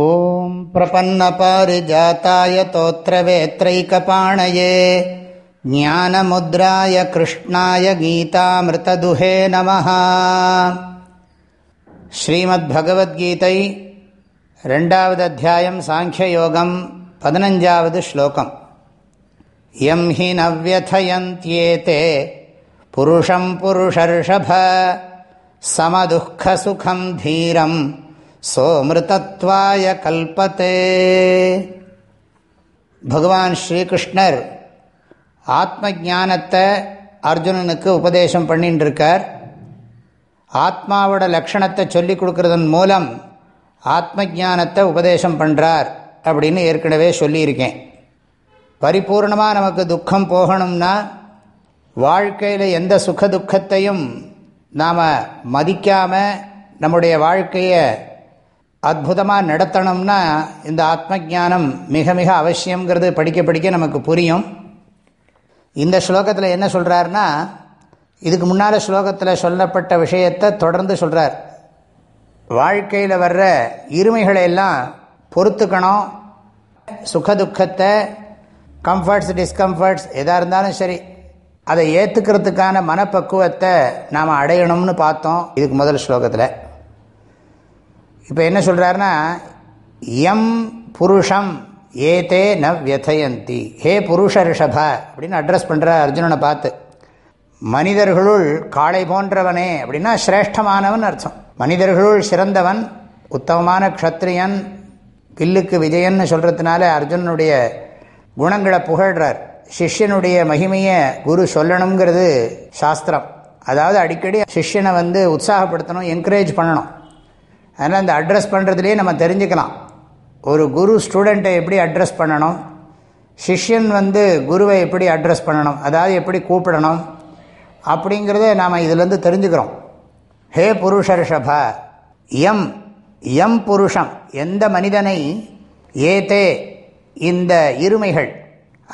ॐ प्रपन्नपारिजाताय तोत्रवेत्रैकपाणये ज्ञानमुद्राय कृष्णाय गीतामृतदुहे नमः श्रीमद्भगवद्गीतै रण्डावदध्यायं साङ्ख्ययोगं पदनञ्जावद् श्लोकम् यं हि न व्यथयन्त्येते पुरुषं पुरुषर्षभ समदुःखसुखं धीरम् சோமிருதத்வாய கல்பத்தே. பகவான் ஸ்ரீகிருஷ்ணர் ஆத்ம ஜானத்தை அர்ஜுனனுக்கு உபதேசம் பண்ணிட்டு இருக்கார் ஆத்மாவோட லக்ஷணத்தை சொல்லி கொடுக்கறதன் மூலம் ஆத்ம ஜானத்தை உபதேசம் பண்ணுறார் அப்படின்னு ஏற்கனவே சொல்லியிருக்கேன். பரிபூர்ணமாக நமக்கு துக்கம் போகணும்னா வாழ்க்கையில் எந்த சுக துக்கத்தையும் நாம் மதிக்காமல் நம்முடைய வாழ்க்கையை அற்புதமாக நடத்தணும்னா இந்த ஆத்ம ஜானம் மிக மிக அவசியங்கிறது படிக்க படிக்க நமக்கு புரியும். இந்த ஸ்லோகத்தில் என்ன சொல்கிறாருன்னா இதுக்கு முன்னால் ஸ்லோகத்தில் சொல்லப்பட்ட விஷயத்தை தொடர்ந்து சொல்கிறார் வாழ்க்கையில் வர்ற இருமைகளை எல்லாம் பொறுத்துக்கணும். சுகதுக்கத்தை கம்ஃபர்ட்ஸ் டிஸ்கம்ஃபர்ட்ஸ் எதாக இருந்தாலும் சரி அதை ஏற்றுக்கிறதுக்கான மனப்பக்குவத்தை நாம் அடையணும்னு பார்த்தோம். இதுக்கு முதல் ஸ்லோகத்தில். இப்போ என்ன சொல்கிறாருன்னா எம் புருஷம் ஏதே ந வியதயந்தி. ஹே புருஷ ரிஷப அப்படின்னு அட்ரஸ் பண்ணுற அர்ஜுனனை பார்த்து. மனிதர்களுள் காளை போன்றவனே அப்படின்னா சிரேஷ்டமானவன் அர்த்தம். மனிதர்களுள் சிறந்தவன் உத்தமமான க்ஷத்ரியன் பில்லுக்கு விஜயன்னு சொல்கிறதுனால அர்ஜுனனுடைய குணங்களை புகழ்கிறார் சிஷ்யனுடைய மகிமையை குரு சொல்லணுங்கிறது சாஸ்திரம். அதாவது அடிக்கடி சிஷ்யனை வந்து உற்சாகப்படுத்தணும் என்கரேஜ் பண்ணணும். அதனால் அந்த அட்ரஸ் பண்ணுறதுலேயே நம்ம தெரிஞ்சுக்கலாம். ஒரு குரு ஸ்டூடெண்ட்டை எப்படி அட்ரஸ் பண்ணணும்? சிஷ்யன் வந்து குருவை எப்படி அட்ரஸ் பண்ணணும்? அதாவது எப்படி கூப்பிடணும்? அப்படிங்கிறத நாம் இதிலேருந்து தெரிஞ்சுக்கிறோம். ஹே புருஷர்ஷப எம் எம் புருஷம் எந்த மனிதனை ஏதே இந்த இருமைகள்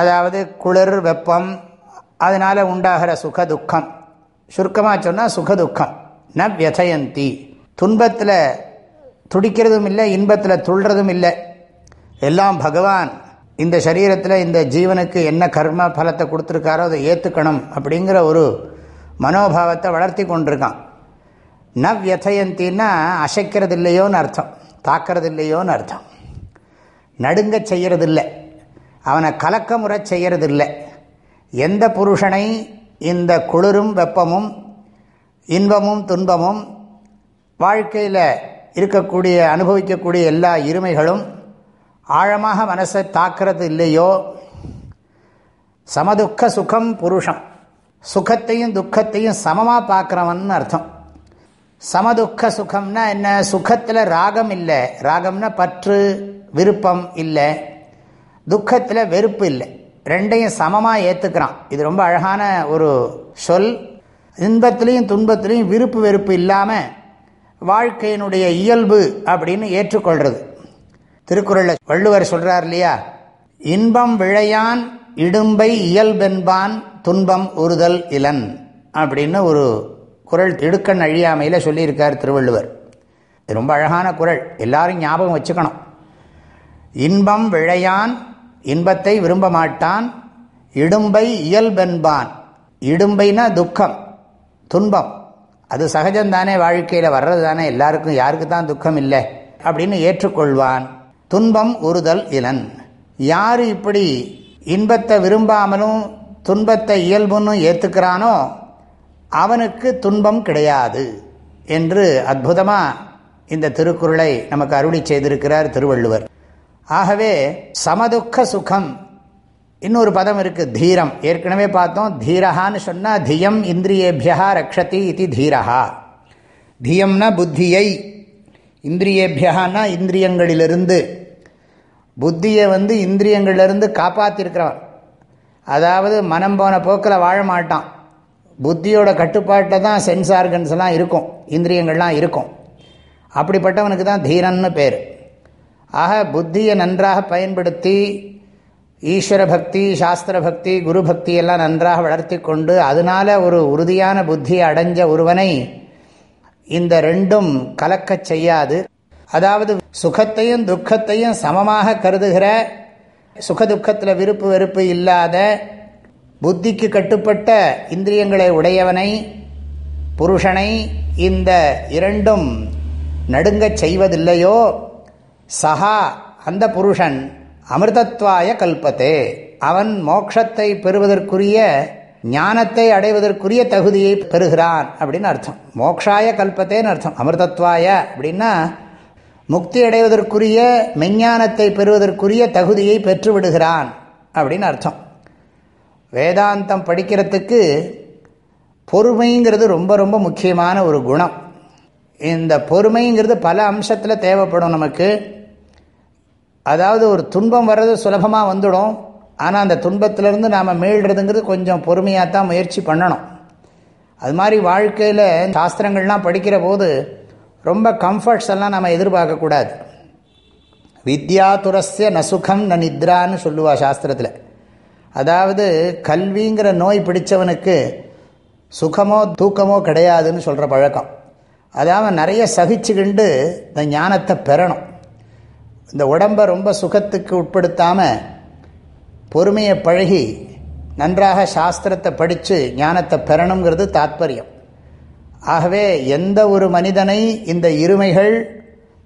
அதாவது குளிர் வெப்பம் அதனால் உண்டாகிற சுக துக்கம். சுருக்கமாக சொன்னால் சுக துக்கம். ந வியதயந்தி துன்பத்தில் துடிக்கிறதும் இல்லை இன்பத்தில் துள்றதும் இல்லை. எல்லாம் பகவான் இந்த சரீரத்தில் இந்த ஜீவனுக்கு என்ன கர்ம பலத்தை கொடுத்துருக்காரோ அதை ஏற்றுக்கணும் அப்படிங்கிற ஒரு மனோபாவத்தை வளர்த்தி கொண்டிருக்கான். நவ் வியதயந்தின்னா அசைக்கிறது இல்லையோன்னு அர்த்தம் தாக்கிறது இல்லையோன்னு அர்த்தம். நடுங்க செய்கிறதில்லை அவனை கலக்கமுறை செய்கிறதில்லை எந்த புருஷனை இந்த குளிரும் வெப்பமும் இன்பமும் துன்பமும் வாழ்க்கையில் இருக்கக்கூடிய அனுபவிக்கக்கூடிய எல்லா இருமைகளும் ஆழமாக மனசை தாக்கிறது இல்லையோ? சமதுக்க சுகம் புருஷம். சுகத்தையும் துக்கத்தையும் சமமாக பார்க்குறவன் அர்த்தம். சமதுக்க சுகம்னா என்ன? சுகத்தில் ராகம் இல்லை. ராகம்னா பற்று விருப்பம் இல்லை. துக்கத்தில் வெறுப்பு இல்லை. ரெண்டையும் சமமாக ஏற்றுக்கிறான் இது ரொம்ப அழகான ஒரு சொல். இன்பத்திலையும் துன்பத்திலையும் விருப்பு வெறுப்பு இல்லாமல் வாழ்க்கையினுடைய இயல்பு அப்படின்னு ஏற்றுக்கொள்றது. திருக்குறளில் வள்ளுவர் சொல்கிறார் இல்லையா? இன்பம் விழையான் இடும்பை இயல்பென்பான் துன்பம் உறுதல் இளன் அப்படின்னு ஒரு குரல் திடுக்கண் அழியாமையில் சொல்லியிருக்கார் திருவள்ளுவர். இது ரொம்ப அழகான குரல். எல்லாரும் ஞாபகம் வச்சுக்கணும். இன்பம் விழையான் இன்பத்தை விரும்ப மாட்டான் இடும்பை இயல்பென்பான். இடும்பைனா துக்கம் துன்பம். அது சகஜம்தானே வாழ்க்கையில் வர்றது தானே எல்லாருக்கும் யாருக்கு தான் துக்கம் இல்லை அப்படின்னு ஏற்றுக்கொள்வான். துன்பம் உறுதல் இலன். யார் இப்படி இன்பத்தை விரும்பாமலும் துன்பத்தை இயல்புன்னு ஏற்றுக்கிறானோ அவனுக்கு துன்பம் கிடையாது என்று அற்புதமாக இந்த திருக்குறளை நமக்கு அருளி செய்திருக்கிறார் திருவள்ளுவர். ஆகவே சமதுக்க சுகம் இன்னொரு பதம் இருக்குது தீரம். ஏற்கனவே பார்த்தோம் தீரஹான்னு சொன்னால் தியம் இந்திரியேபியா ரக்ஷதி இது தீரஹா. தியம்னா புத்தியை இந்திரியேபியானா இந்திரியங்களிலிருந்து. புத்தியை வந்து இந்திரியங்களிலிருந்து காப்பாற்றிருக்கிறவன் அதாவது மனம் போன போக்கில் வாழ மாட்டான். புத்தியோட கட்டுப்பாட்டில் தான் சென்ஸ் ஆர்கன்ஸ்லாம் இருக்கும் இந்திரியங்கள்லாம் இருக்கும். அப்படிப்பட்டவனுக்கு தான் தீரன்னு பேர். ஆக புத்தியை நன்றாக பயன்படுத்தி ஈஸ்வர பக்தி சாஸ்திர பக்தி குரு பக்தி எல்லாம் நன்றாக வளர்த்தி கொண்டு அதனால ஒரு உறுதியான புத்தியை அடைஞ்ச ஒருவனை இந்த ரெண்டும் கலக்கச் செய்யாது. அதாவது சுகத்தையும் துக்கத்தையும் சமமாக கருதுகிற சுகதுக்கத்தில் விருப்பு வெறுப்பு இல்லாத புத்திக்கு கட்டுப்பட்ட இந்திரியங்களை உடையவனை புருஷனை இந்த இரண்டும் நடுங்கச் செய்வதில்லையோ? சஹா அந்த புருஷன் அமிர்தத்வாய கல்பத்தே. அவன் மோட்சத்தை பெறுவதற்குரிய ஞானத்தை அடைவதற்குரிய தகுதியை பெறுகிறான் அப்படின்னு அர்த்தம். மோக்ஷாய கல்பத்தேன்னு அர்த்தம். அமிர்தத்வாய அப்படின்னா முக்தி அடைவதற்குரிய மெஞ்ஞானத்தை பெறுவதற்குரிய தகுதியை பெற்று விடுகிறான் அப்படின்னு அர்த்தம். வேதாந்தம் படிக்கிறதுக்கு பொறுமைங்கிறது ரொம்ப ரொம்ப முக்கியமான ஒரு குணம். இந்த பொறுமைங்கிறது பல அம்சத்தில் தேவைப்படும் நமக்கு. அதாவது ஒரு துன்பம் வர்றது சுலபமாக வந்துடும். ஆனால் அந்த துன்பத்திலேருந்து நாம் மீள்றதுங்கிறது கொஞ்சம் பொறுமையாக தான் முயற்சி பண்ணணும். அது மாதிரி வாழ்க்கையில் சாஸ்திரங்கள்லாம் படிக்கிற போது ரொம்ப கம்ஃபர்ட்ஸ் எல்லாம் நம்ம எதிர்பார்க்கக்கூடாது வித்யா துரஸ்ய நசுகம் ந நித்ரான்னு சொல்லுவா சாஸ்திரத்தில். அதாவது கல்விங்கிற நோய் பிடித்தவனுக்கு சுகமோ தூக்கமோ கிடையாதுன்னு சொல்கிற பழக்கம். அதாவது நிறைய சகிச்சுக்கிண்டு இந்த ஞானத்தை பெறணும். இந்த உடம்பை ரொம்ப சுகத்துக்கு உட்படுத்தாமல் பொறுமையை பழகி நன்றாக சாஸ்திரத்தை படித்து ஞானத்தை பெறணுங்கிறது தாத்பரியம். ஆகவே எந்த ஒரு மனிதனை இந்த இருமைகள்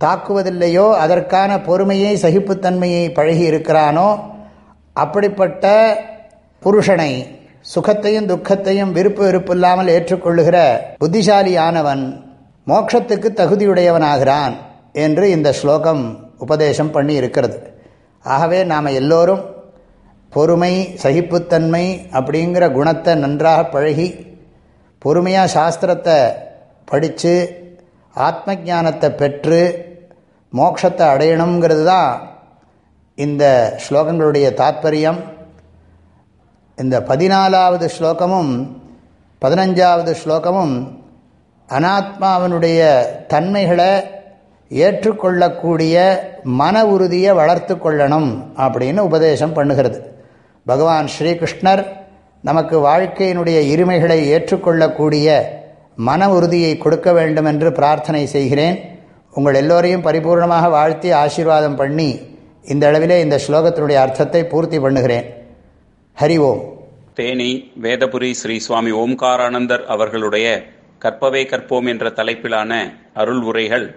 தாக்குவதில்லையோ அதற்கான பொறுமையை சகிப்புத்தன்மையை பழகி இருக்கிறானோ அப்படிப்பட்ட புருஷனை சுகத்தையும் துக்கத்தையும் விருப்பு வெறுப்பு இல்லாமல் ஏற்றுக்கொள்ளுகிற புத்திசாலியானவன் மோட்சத்துக்கு தகுதியுடையவனாகிறான் என்று இந்த ஸ்லோகம் உபதேசம் பண்ணி இருக்கிறது. ஆகவே நாம் எல்லோரும் பொறுமை சகிப்புத்தன்மை அப்படிங்கிற குணத்தை நன்றாக பழகி பொறுமையாக சாஸ்திரத்தை படித்து ஆத்ம ஜானத்தை பெற்று மோட்சத்தை அடையணுங்கிறது தான் இந்த ஸ்லோகங்களுடைய தாத்பரியம். இந்த பதினாலாவது ஸ்லோகமும் பதினஞ்சாவது ஸ்லோகமும் அனாத்மாவனுடைய தன்மைகளை ஏற்றுக்கொள்ளக்கூடிய மன உறுதியை வளர்த்து கொள்ளணும் அப்படின்னு உபதேசம் பண்ணுகிறது. பகவான் ஸ்ரீகிருஷ்ணர் நமக்கு வாழ்க்கையினுடைய இருமைகளை ஏற்றுக்கொள்ளக்கூடிய மன உறுதியை கொடுக்க வேண்டும் என்று பிரார்த்தனை செய்கிறேன். உங்கள் எல்லோரையும் பரிபூர்ணமாக வாழ்த்தி ஆசீர்வாதம் பண்ணி இந்த அளவிலே இந்த ஸ்லோகத்தினுடைய அர்த்தத்தை பூர்த்தி பண்ணுகிறேன். ஹரி ஓம். தேனி வேதபுரி ஸ்ரீ சுவாமி ஓம்காரானந்தர் அவர்களுடைய கற்பவே கற்போம் என்ற தலைப்பிலான அருள் உரைகள்